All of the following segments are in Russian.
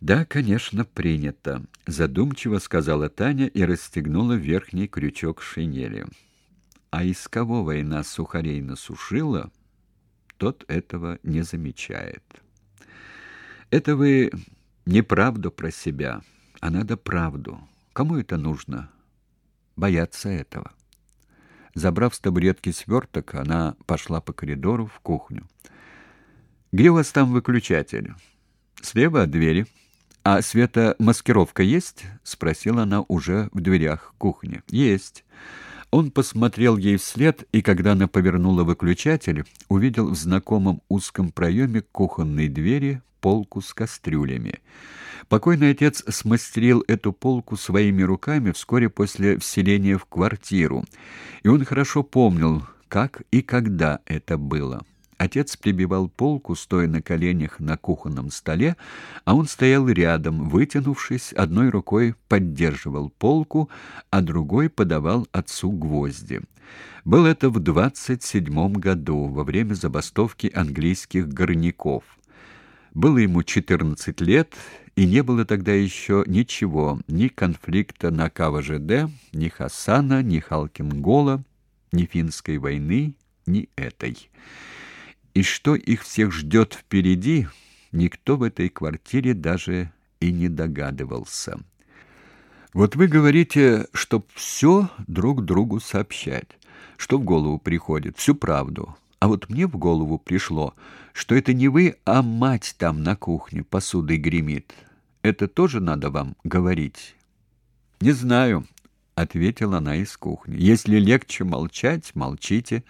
Да, конечно, принято, задумчиво сказала Таня и расстегнула верхний крючок шинели. А из кого война сухарей насушила, тот этого не замечает. Это вы неправду про себя, а надо правду. Кому это нужно? Бояться этого. Забрав с табуретки сверток, она пошла по коридору в кухню. «Где у вас там выключатель?» «Слева от двери». «А светомаскировка есть?» — спросила она уже в дверях кухни. «Есть». Он посмотрел ей вслед, и когда она повернула выключатель, увидел в знакомом узком проеме кухонной двери полку с кастрюлями. Покойный отец смастерил эту полку своими руками вскоре после вселения в квартиру, и он хорошо помнил, как и когда это было. Отец прибивал полку, стоя на коленях на кухонном столе, а он стоял рядом, вытянувшись, одной рукой поддерживал полку, а другой подавал отцу гвозди. Был это в двадцать седьмом году, во время забастовки английских горняков. Было ему четырнадцать лет, и не было тогда еще ничего, ни конфликта на КВЖД, ни Хасана, ни Халкингола, ни финской войны, ни этой. И что их всех ждет впереди, никто в этой квартире даже и не догадывался. Вот вы говорите, чтоб все друг другу сообщать, что в голову приходит, всю правду. А вот мне в голову пришло, что это не вы, а мать там на кухне посудой гремит. Это тоже надо вам говорить. Не знаю, ответила она из кухни. Если легче молчать, молчите.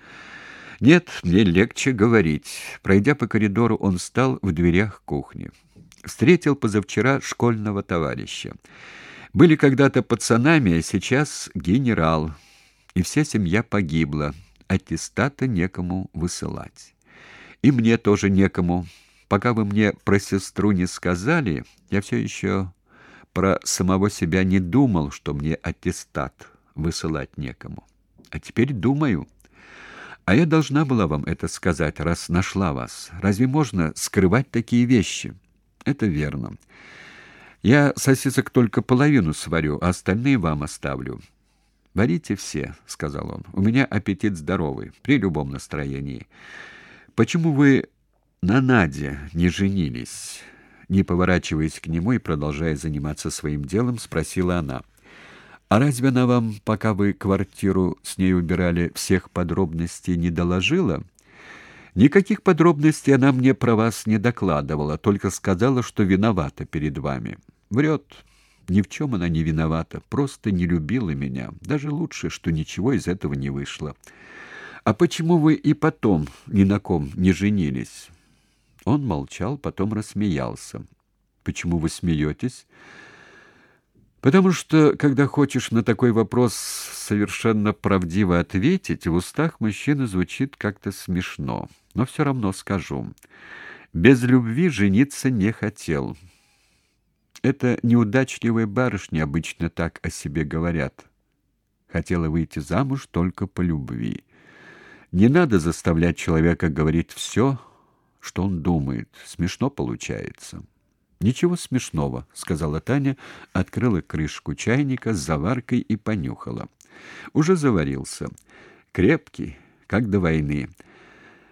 Нет, мне легче говорить. Пройдя по коридору, он встал в дверях кухни. Встретил позавчера школьного товарища. Были когда-то пацанами, а сейчас генерал. И вся семья погибла. Аттестата некому высылать. И мне тоже некому. Пока вы мне про сестру не сказали, я все еще про самого себя не думал, что мне аттестат высылать некому. А теперь думаю. А я должна была вам это сказать, раз нашла вас. Разве можно скрывать такие вещи? Это верно. Я сосисок только половину сварю, а остальные вам оставлю. Варите все, сказал он. У меня аппетит здоровый при любом настроении. Почему вы на Наде не женились? Не поворачиваясь к нему и продолжая заниматься своим делом, спросила она. А разве она вам, пока вы квартиру с ней убирали, всех подробностей не доложила? Никаких подробностей она мне про вас не докладывала, только сказала, что виновата перед вами. Врет. Ни в чем она не виновата, просто не любила меня. Даже лучше, что ничего из этого не вышло. А почему вы и потом ни на ком не женились? Он молчал, потом рассмеялся. Почему вы смеетесь?» Потому что, когда хочешь на такой вопрос совершенно правдиво ответить, в устах мужчины звучит как-то смешно. Но все равно скажу. Без любви жениться не хотел. Это неудачливые барышни обычно так о себе говорят. Хотела выйти замуж только по любви. Не надо заставлять человека говорить все, что он думает. Смешно получается. Ничего смешного, сказала Таня, открыла крышку чайника с заваркой и понюхала. Уже заварился. Крепкий, как до войны.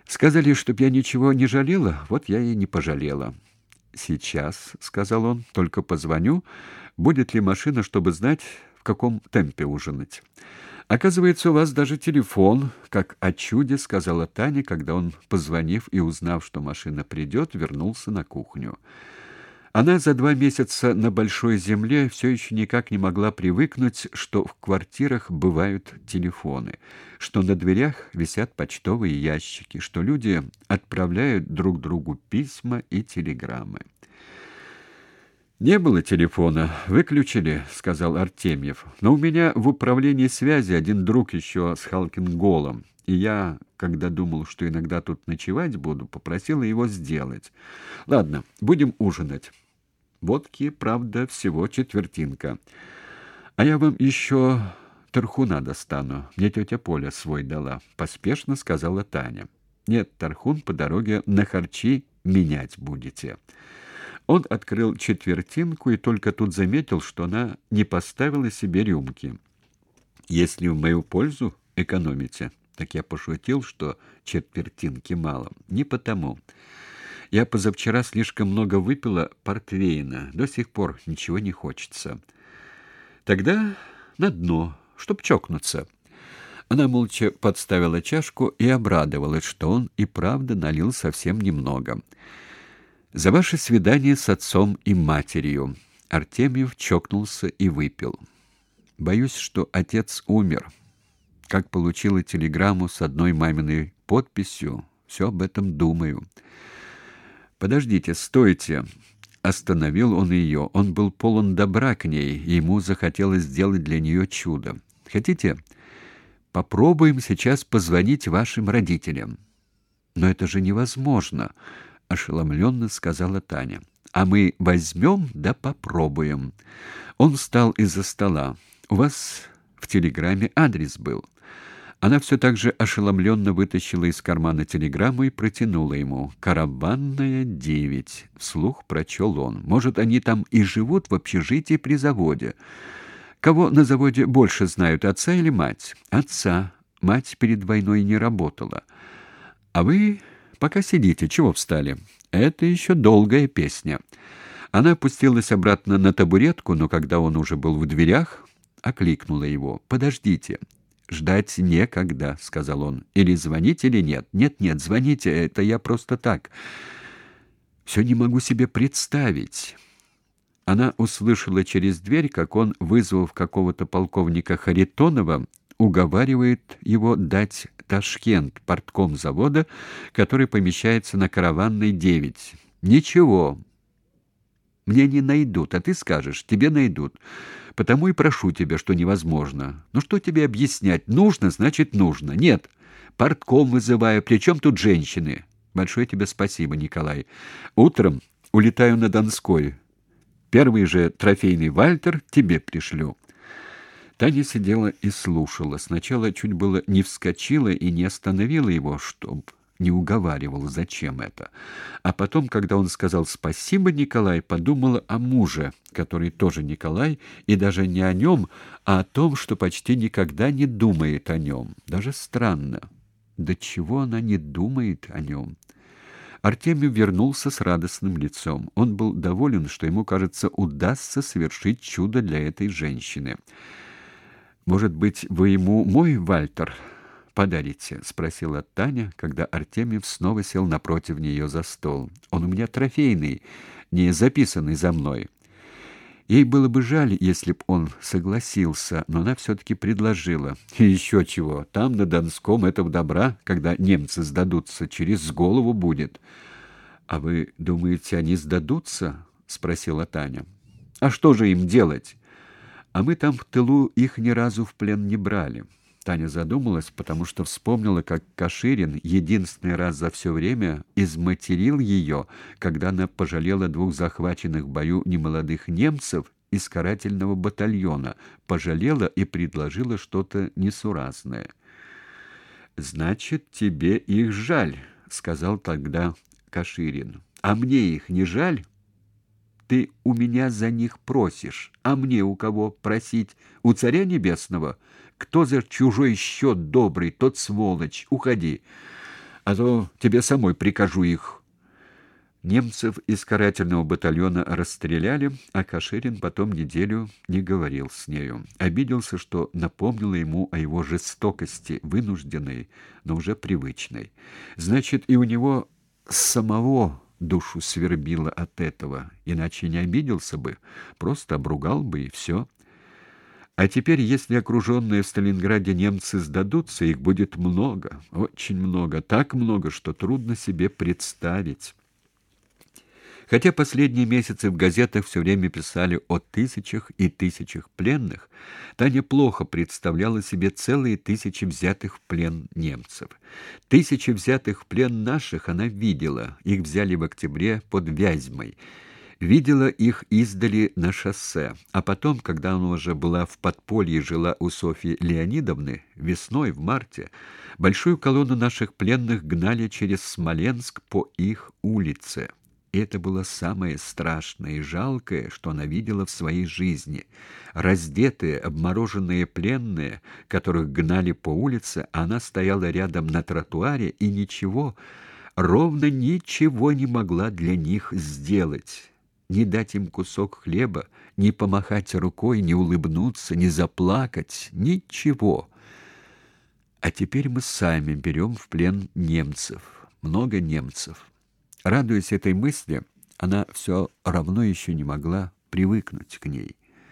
Сказали, чтоб я ничего не жалела, вот я и не пожалела. Сейчас, сказал он, только позвоню, будет ли машина, чтобы знать, в каком темпе ужинать. Оказывается, у вас даже телефон, как о чуде сказала Таня, когда он, позвонив и узнав, что машина придет, вернулся на кухню. Она за два месяца на большой земле все еще никак не могла привыкнуть, что в квартирах бывают телефоны, что на дверях висят почтовые ящики, что люди отправляют друг другу письма и телеграммы. Не было телефона, выключили, сказал Артемьев. Но у меня в управлении связи один друг еще с Халкинголом, и я, когда думал, что иногда тут ночевать буду, попросила его сделать. Ладно, будем ужинать. Водки, правда, всего четвертинка. А я вам еще тархуна достану. Мне тетя Поля свой дала, поспешно сказала Таня. Нет, тархун по дороге на харчи менять будете. Он открыл четвертинку и только тут заметил, что она не поставила себе рюмки. Если в мою пользу экономите, так я пошутил, что четвертинки мало. Не потому. Я позавчера слишком много выпила портвейна. До сих пор ничего не хочется. Тогда на дно, чтоб чокнуться. Она молча подставила чашку и обрадовалась, что он и правда налил совсем немного. За ваше свидание с отцом и матерью. Артемьев чокнулся и выпил. Боюсь, что отец умер. Как получила телеграмму с одной маминой подписью, все об этом думаю. Подождите, стойте. Остановил он ее. Он был полон добра к ней, и ему захотелось сделать для нее чудо. Хотите? Попробуем сейчас позвонить вашим родителям. Но это же невозможно, ошеломленно сказала Таня. А мы возьмем да попробуем. Он встал из-за стола. У вас в телеграмме адрес был. Она все так же ошеломленно вытащила из кармана телеграмму и протянула ему. «Караванная девять», — вслух прочел он. «Может, они там и живут в общежитии при заводе?» «Кого на заводе больше знают, отца или мать?» «Отца. Мать перед войной не работала. А вы пока сидите, чего встали? Это еще долгая песня». Она опустилась обратно на табуретку, но когда он уже был в дверях, окликнула его. «Подождите, ждать некогда, сказал он. Или звонить, или нет. Нет, нет, звоните, это я просто так. Все не могу себе представить. Она услышала через дверь, как он, вызвав какого-то полковника Харитонова, уговаривает его дать Ташкент, портком завода, который помещается на Караванной 9. Ничего. Мне не найдут, а ты скажешь, тебе найдут. Потому и прошу тебя, что невозможно. Ну что тебе объяснять? Нужно, значит, нужно. Нет. Портком вызываю. Причем тут женщины? Большое тебе спасибо, Николай. Утром улетаю на Донской. Первый же трофейный Вальтер тебе пришлю. Таня сидела и слушала. Сначала чуть было не вскочила и не остановила его, чтоб не уговаривал, зачем это. А потом, когда он сказал «спасибо, Николай», подумала о муже, который тоже Николай, и даже не о нем, а о том, что почти никогда не думает о нем. Даже странно. До чего она не думает о нем? Артемий вернулся с радостным лицом. Он был доволен, что ему, кажется, удастся совершить чудо для этой женщины. «Может быть, вы ему мой Вальтер?» подарите?» — спросила Таня, когда Артемьев снова сел напротив нее за стол. «Он у меня трофейный, не записанный за мной». Ей было бы жаль, если б он согласился, но она все-таки предложила. И еще чего, там, на Донском, этого добра, когда немцы сдадутся, через голову будет. — А вы думаете, они сдадутся? — спросила Таня. — А что же им делать? А мы там в тылу их ни разу в плен не брали. Таня задумалась, потому что вспомнила, как Каширин единственный раз за все время изматерил ее, когда она пожалела двух захваченных в бою немолодых немцев из карательного батальона, пожалела и предложила что-то несуразное. «Значит, тебе их жаль», — сказал тогда Каширин. «А мне их не жаль?» Ты у меня за них просишь, а мне у кого просить? У царя небесного? Кто за чужой счет добрый, тот сволочь. Уходи, а то тебе самой прикажу их. Немцев из карательного батальона расстреляли, а Каширин потом неделю не говорил с нею. Обиделся, что напомнила ему о его жестокости, вынужденной, но уже привычной. Значит, и у него самого душу свербило от этого, иначе не обиделся бы, просто обругал бы и все. А теперь, если окруженные в Сталинграде немцы сдадутся, их будет много, очень много, так много, что трудно себе представить. Хотя последние месяцы в газетах все время писали о тысячах и тысячах пленных, Таня плохо представляла себе целые тысячи взятых в плен немцев. Тысячи взятых в плен наших она видела, их взяли в октябре под Вязьмой. Видела их издали на шоссе, а потом, когда она уже была в подполье и жила у Софьи Леонидовны, весной, в марте, большую колонну наших пленных гнали через Смоленск по их улице. Это было самое страшное и жалкое, что она видела в своей жизни. Раздетые, обмороженные пленные, которых гнали по улице, она стояла рядом на тротуаре и ничего, ровно ничего не могла для них сделать. Не дать им кусок хлеба, не помахать рукой, не улыбнуться, не заплакать, ничего. А теперь мы сами берем в плен немцев, много немцев. Радуясь этой мысли, она все равно еще не могла привыкнуть к ней.